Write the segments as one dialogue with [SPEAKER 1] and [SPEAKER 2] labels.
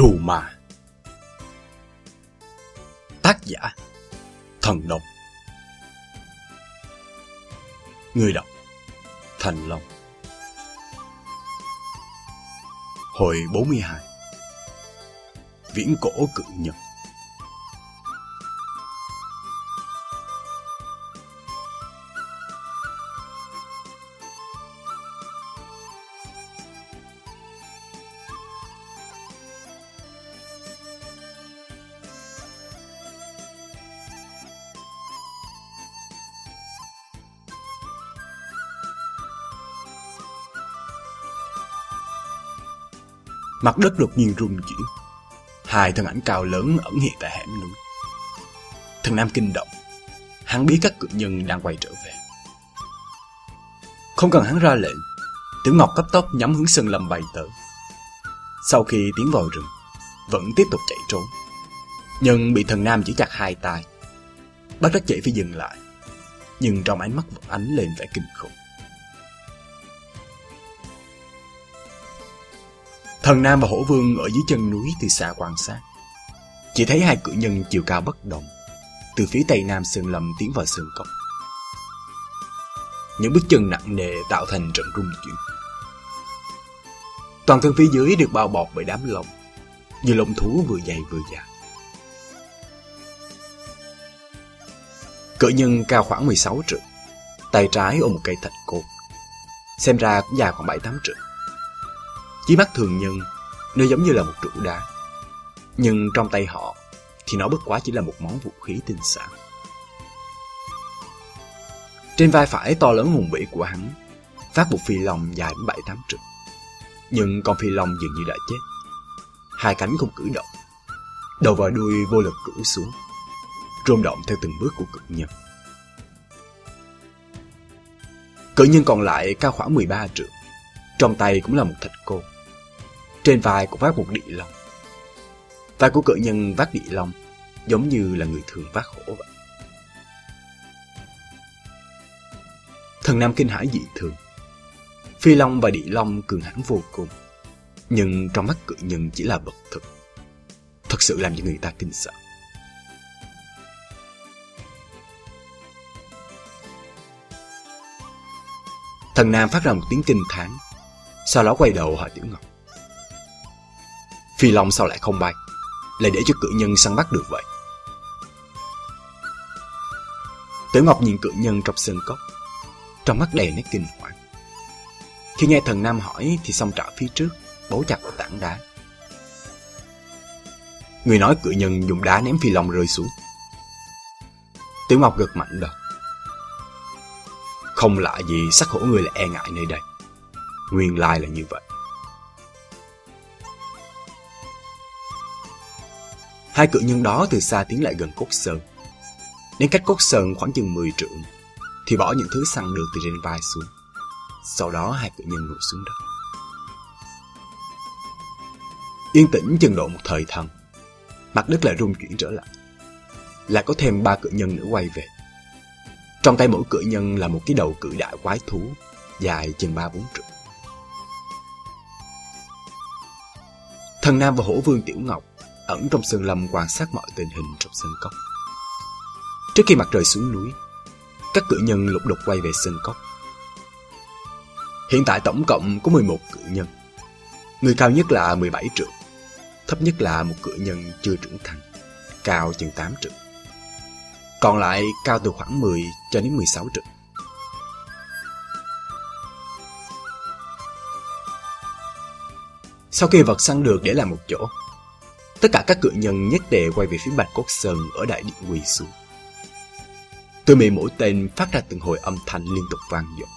[SPEAKER 1] Trù mà Tác giả, Thần Đồng Người đọc, Thành Long. Hồi 42 Viễn cổ cự nhật Mặt đất đột nhiên rung chuyển. Hai thân ảnh cao lớn ẩn hiện tại hẻm núi. Thần Nam kinh động. Hắn biết các cự nhân đang quay trở về. Không cần hắn ra lệnh, Tiểu Ngọc cấp tốc nhắm hướng sân lâm bay tới. Sau khi tiến vào rừng, vẫn tiếp tục chạy trốn. Nhưng bị thần Nam chỉ chặt hai tay. Bắt rất chạy phải dừng lại. Nhưng trong ánh mắt vẫn ánh lên vẻ kinh khủng. Thần Nam và Hổ Vương ở dưới chân núi từ xa quan sát. Chỉ thấy hai cự nhân chiều cao bất đồng, từ phía tây nam sườn lâm tiến vào sườn cốc. Những bước chân nặng nề tạo thành trận rung chuyển. Toàn thân phía dưới được bao bọc bởi đám lông, như lông thú vừa dày vừa dài. Cự nhân cao khoảng 16 trượng, tay trái ôm một cây thạch cột, xem ra cũng dài khoảng 7-8 trượng. Chí mắt thường nhân, nó giống như là một trụ đá. Nhưng trong tay họ thì nó bất quá chỉ là một món vũ khí tinh xảo. Trên vai phải to lớn hùng vĩ của hắn, phát một phi long dài đến bảy tám trượng. Nhưng con phi long dường như đã chết. Hai cánh không cử động, đầu và đuôi vô lực rũ xuống, rung động theo từng bước của cực nhân. Cự nhân còn lại cao khoảng 13 trượng, trong tay cũng là một thịt cô. Trên vai cũng vác một địa long. Vai của cự nhân vác địa long giống như là người thường vác hổ vậy. Thần Nam kinh hãi dị thường. Phi long và địa long cường hãn vô cùng. Nhưng trong mắt cự nhân chỉ là vật thực. Thật sự làm cho người ta kinh sợ. Thần Nam phát ra một tiếng kinh thán, sau đó quay đầu hỏi Tiểu Ngọc. Phi Long sao lại không bay? Lại để cho cự nhân săn bắt được vậy? Tiểu Ngọc nhìn cự nhân trong sân cốc, Trong mắt đầy nét kinh hoàng. Khi nghe thần Nam hỏi Thì song trảo phía trước Bấu chặt vào tảng đá. Người nói cự nhân dùng đá ném Phi Long rơi xuống. Tiểu Ngọc gật mạnh đầu. Không lạ gì sắc hổ người lại e ngại nơi đây. Nguyên lai là như vậy Hai cự nhân đó từ xa tiến lại gần cốt sơn. Đến cách cốt sơn khoảng chừng 10 trượng, thì bỏ những thứ săn được từ trên vai xuống. Sau đó hai cự nhân ngồi xuống đất. Yên tĩnh chừng độ một thời thần, mặt đất lại rung chuyển trở lại. Lại có thêm ba cự nhân nữa quay về. Trong tay mỗi cự nhân là một cái đầu cự đại quái thú, dài chừng ba bốn trượng. Thần Nam và Hổ Vương Tiểu Ngọc ẩn trong sơn lâm quan sát mọi tình hình trong sân cốc. Trước khi mặt trời xuống núi, các cự nhân lục đục quay về sân cốc. Hiện tại tổng cộng có 11 cự nhân. Người cao nhất là 17 trượng, thấp nhất là một cự nhân chưa trưởng thành, cao chừng 8 trượng. Còn lại cao từ khoảng 10 cho đến 16 trượng. Sau khi vật săn được để làm một chỗ, Tất cả các cự nhân nhất tề quay về phía Bạch Cốt Sơn ở đại điện quỳ xuống. Từ miệng mỗi tên phát ra từng hồi âm thanh liên tục vang vọng.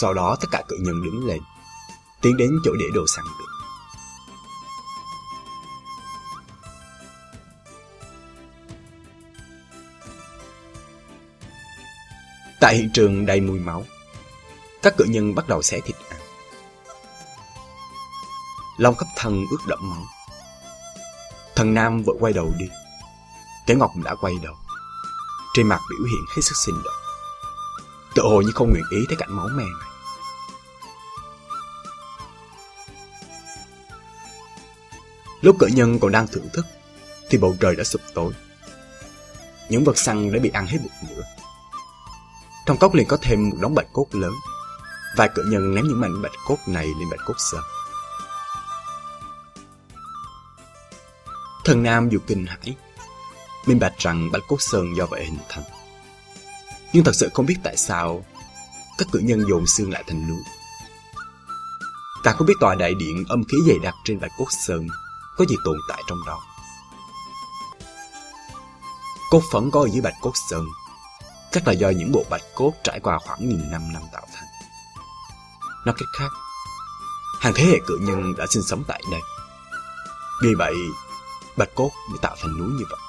[SPEAKER 1] Sau đó tất cả cự nhân đứng lên, tiến đến chỗ để đồ săn được. Tại hiện trường đầy mùi máu, các cự nhân bắt đầu xé thịt ăn. Long khắp thân ướt đẫm máu. Thần Nam vội quay đầu đi. Tiểu Ngọc đã quay đầu. Trên mặt biểu hiện hết sức sinh động. Tự hồ như không nguyện ý thấy cảnh máu me này. Lúc cỡ nhân còn đang thưởng thức, thì bầu trời đã sụp tối. Những vật săn đã bị ăn hết một nửa. Trong cốc liền có thêm một đống bạch cốt lớn. Vài cỡ nhân ném những mảnh bạch cốt này lên bạch cốt sơn. Thần Nam dù kinh hãi, minh bạch rằng bạch cốt sơn do vậy hình thành. Nhưng thật sự không biết tại sao các cử nhân dồn xương lại thành núi. Ta không biết tòa đại điện âm khí dày đặc trên bạch cốt sơn có gì tồn tại trong đó. Cốt phấn có ở dưới bạch cốt sơn chắc là do những bộ bạch cốt trải qua khoảng nghìn năm năm tạo thành. Nói cách khác, hàng thế hệ cự nhân đã sinh sống tại đây. Vì vậy, bạch cốt mới tạo thành núi như vậy.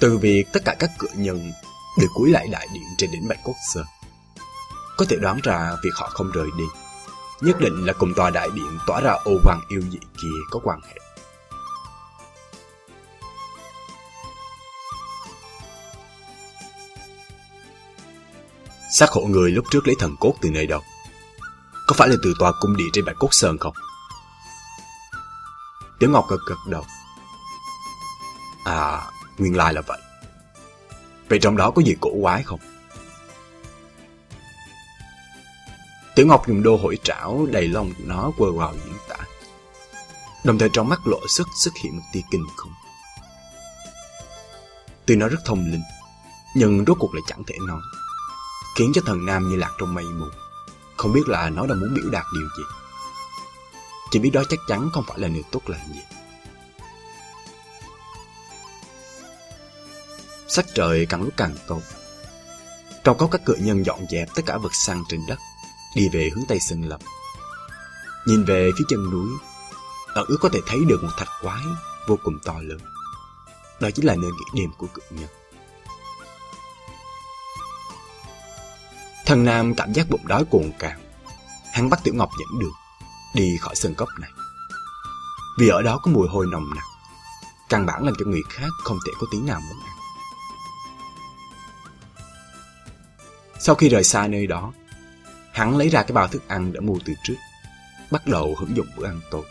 [SPEAKER 1] Từ việc tất cả các cửa nhân đều cúi lại đại điện trên đỉnh Bạch Cốt Sơn, có thể đoán ra việc họ không rời đi, nhất định là cùng tòa đại điện tỏa ra ô quang yêu dị kia có quan hệ. Xác hộ người lúc trước lấy thần cốt từ nơi đâu? Có phải là từ tòa cung điện trên Bạch Cốt Sơn không? Tiểu Ngọc gật gật đầu. À, nguyên lai là vậy. Vậy trong đó có gì cổ quái không? Tiểu Ngọc dùng đô hội trảo đầy lông nó quơ vào diễn tả. Đồng thời trong mắt lộ sức xuất hiện một tia kinh khủng. Tuy nó rất thông linh, nhưng rốt cuộc lại chẳng thể nói. Khiến cho thần nam như lạc trong mây mù. Không biết là nó đang muốn biểu đạt điều gì. Chỉ biết đó chắc chắn không phải là điều tốt lành gì. Sắc trời càng lúc càng tốt. Trong có các cự nhân dọn dẹp tất cả vật săn trên đất, đi về hướng Tây sừng Lập. Nhìn về phía chân núi, ẩn ước có thể thấy được một thạch quái vô cùng to lớn. Đó chính là nơi nghỉ đêm của cự nhân. Thần Nam cảm giác bụng đói cuồng cào. Hắn bắt Tiểu Ngọc dẫn đường, đi khỏi sân cốc này. Vì ở đó có mùi hôi nồng nặc, căn bản làm cho người khác không thể có tí nào muốn ăn. Sau khi rời xa nơi đó, hắn lấy ra cái bao thức ăn đã mua từ trước, bắt đầu hưởng dụng bữa ăn tối.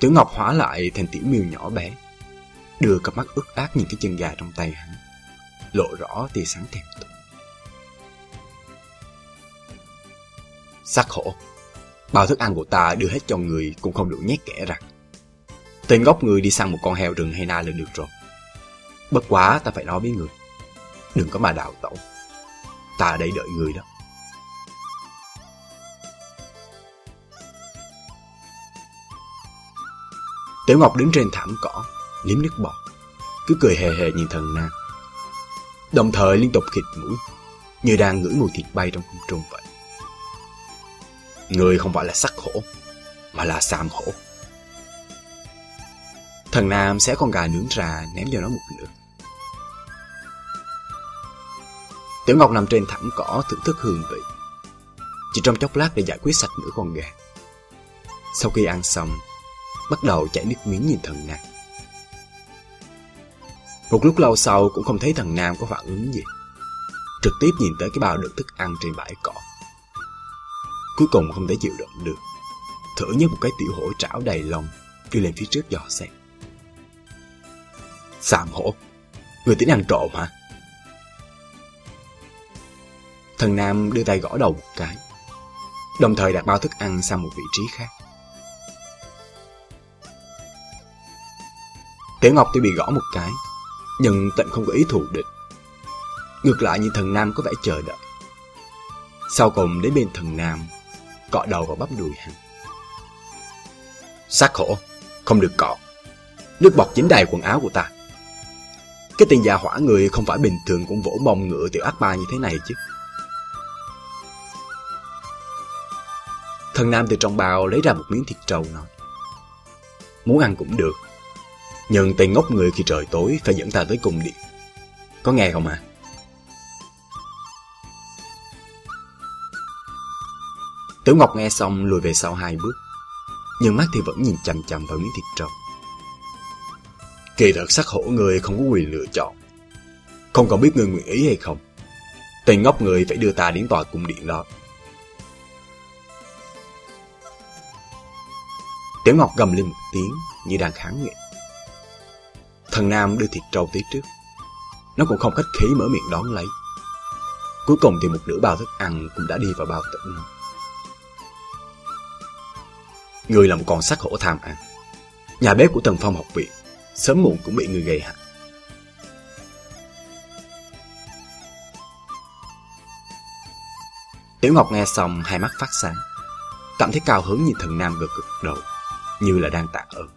[SPEAKER 1] Tiểu Ngọc hóa lại thành tiểu miêu nhỏ bé, đưa cặp mắt ướt át nhìn cái chân gà trong tay hắn, lộ rõ tia sáng thèm thuồng. Sắc hổ, bao thức ăn của ta đưa hết cho người cũng không đủ nhét kẻ rằng. Tên gốc người đi săn một con heo rừng hay na là được rồi. Bất quá ta phải nói với người. Đừng có mà đào tẩu. Ta ở đây đợi người đó. Tiểu Ngọc đứng trên thảm cỏ, liếm nước bọt, cứ cười hề hề nhìn thần nam. Đồng thời liên tục khịt mũi, như đang ngửi mùi thịt bay trong không trung vậy. Người không phải là sắc hổ, mà là sam hổ. Thần Nam xé con gà nướng ra ném cho nó một nửa. Tiểu Ngọc nằm trên thảm cỏ thưởng thức hương vị. Chỉ trong chốc lát để giải quyết sạch nửa con gà. Sau khi ăn xong, bắt đầu chảy nước miếng nhìn thần Nam. Một lúc lâu sau cũng không thấy thằng Nam có phản ứng gì. Trực tiếp nhìn tới cái bao đựng thức ăn trên bãi cỏ. Cuối cùng không thể chịu đựng được. Thử nhấc một cái tiểu hổ trảo đầy lông, đi lên phía trước dò xét. Sàm hổ, người tính ăn trộm hả? Thần Nam đưa tay gõ đầu một cái, đồng thời đặt bao thức ăn sang một vị trí khác. Tiểu Ngọc tuy bị gõ một cái, nhưng tịnh không có ý thù địch. Ngược lại như thần Nam có vẻ chờ đợi. Sau cùng đến bên thần Nam, cọ đầu vào bắp đùi hắn. Sát khổ, không được cọ. Nước bọt dính đầy quần áo của ta. Cái tên già hỏa người không phải bình thường cũng vỗ mông ngựa tiểu ác ba như thế này chứ. Thần Nam từ trong bào lấy ra một miếng thịt trâu nói. Muốn ăn cũng được. Nhưng tên ngốc người khi trời tối phải dẫn ta tới cung điện. Có nghe không à? Tiểu Ngọc nghe xong lùi về sau hai bước. Nhưng mắt thì vẫn nhìn chằm chằm vào miếng thịt trâu. Kỳ thật sắc hổ người không có quyền lựa chọn. Không còn biết người nguyện ý hay không. Tên ngốc người phải đưa ta đến tòa cung điện đó. Tiểu Ngọc gầm lên một tiếng như đang kháng nghị thằng Nam đưa thịt trâu tới trước. Nó cũng không khách khí mở miệng đón lấy. Cuối cùng thì một nửa bao thức ăn cũng đã đi vào bao tử nó. Người là một con sắc hổ tham ăn. Nhà bếp của Tần Phong học viện, sớm muộn cũng bị người gây hại. Tiểu Ngọc nghe xong hai mắt phát sáng, cảm thấy cao hứng nhìn thần nam gật cực đầu, như là đang tạ ơn.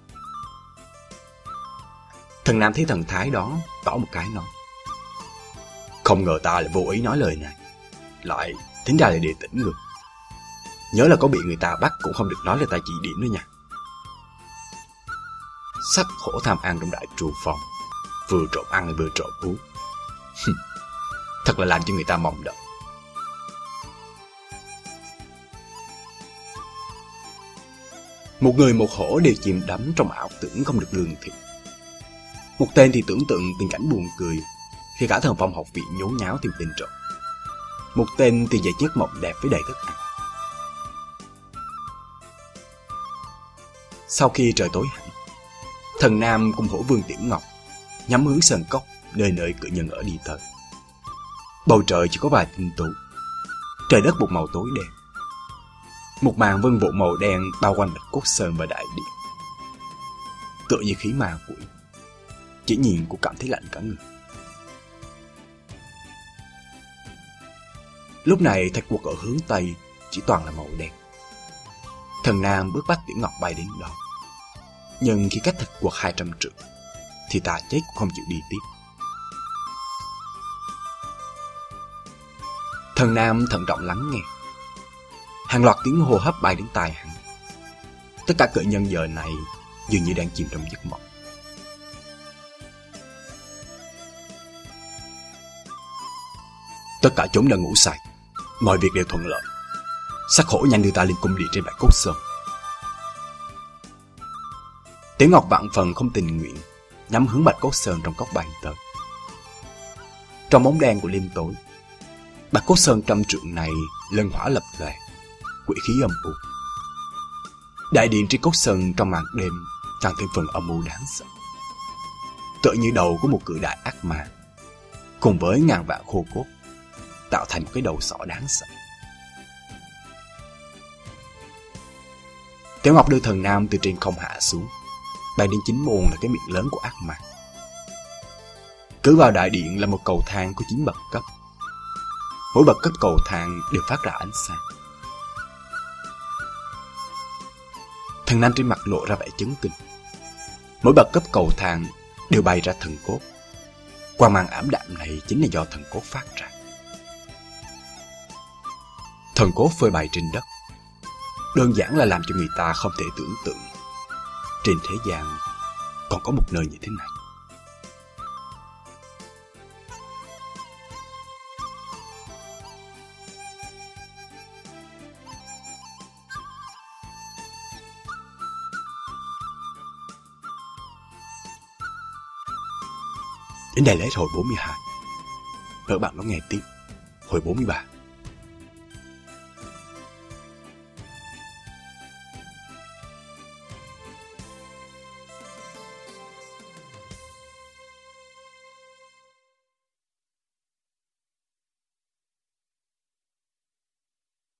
[SPEAKER 1] Thần nam thấy thần thái đó, tỏ một cái nói. Không ngờ ta lại vô ý nói lời này, lại tính ra lại địa tỉnh người. Nhớ là có bị người ta bắt cũng không được nói là ta chỉ điểm nữa nha. Sách khổ tham ăn trong đại trù phòng, vừa trộm ăn vừa trộm uống. Thật là làm cho người ta mong đợi. Một người một hổ đều chìm đắm trong ảo tưởng không được lương thiện một tên thì tưởng tượng tình cảnh buồn cười khi cả thần phong học viện nhốn nháo tìm tình trộm. Một tên thì dậy chiếc mộng đẹp với đầy thức ăn. Sau khi trời tối hẳn, thần nam cùng hổ vương Tiểu Ngọc nhắm hướng sân cốc nơi nơi cự nhân ở đi tới. Bầu trời chỉ có vài tinh tú, trời đất một màu tối đen. Một màn vân vụ màu đen bao quanh bạch cốt sơn và đại điện. Tựa như khí ma quỷ. Chỉ nhìn cũng cảm thấy lạnh cả người. Lúc này thạch quật ở hướng Tây chỉ toàn là màu đen. Thần Nam bước bắt Tiểu Ngọc bay đến đó. Nhưng khi cách thạch quật 200 trượng, thì ta chết cũng không chịu đi tiếp. Thần Nam thận trọng lắng nghe hàng loạt tiếng hô hấp bay đến tai hắn. Tất cả cự nhân giờ này dường như đang chìm trong giấc mộng. Tất cả chúng đã ngủ say, mọi việc đều thuận lợi. Sắc hổ nhanh đưa ta lên cung điện trên bãi cốt sơn. Tiểu Ngọc vạn phần không tình nguyện, nhắm hướng bạch cốt sơn trong cốc bàn tờ Trong bóng đen của đêm tối, bạch cốt sơn trăm trượng này lân hỏa lập lòe quỷ khí âm u. Đại điện trên cốt sơn trong màn đêm càng thêm phần âm u đáng sợ. Tựa như đầu của một cự đại ác ma, cùng với ngàn vạn khô cốt, tạo thành một cái đầu sọ đáng sợ. Tiểu Ngọc đưa thần nam từ trên không hạ xuống, bàn đến chính môn là cái miệng lớn của ác ma. Cứ vào đại điện là một cầu thang có chín bậc cấp. Mỗi bậc cấp cầu thang đều phát ra ánh sáng. Thần Nam trên mặt lộ ra vẻ chấn kinh. Mỗi bậc cấp cầu thang đều bay ra thần cốt. Quang mang ảm đạm này chính là do thần cốt phát ra. Thần cốt phơi bày trên đất. Đơn giản là làm cho người ta không thể tưởng tượng. Trên thế gian còn có một nơi như thế này. Đến đây là hết hồi 42. Mời các bạn nó nghe tiếp hồi 43.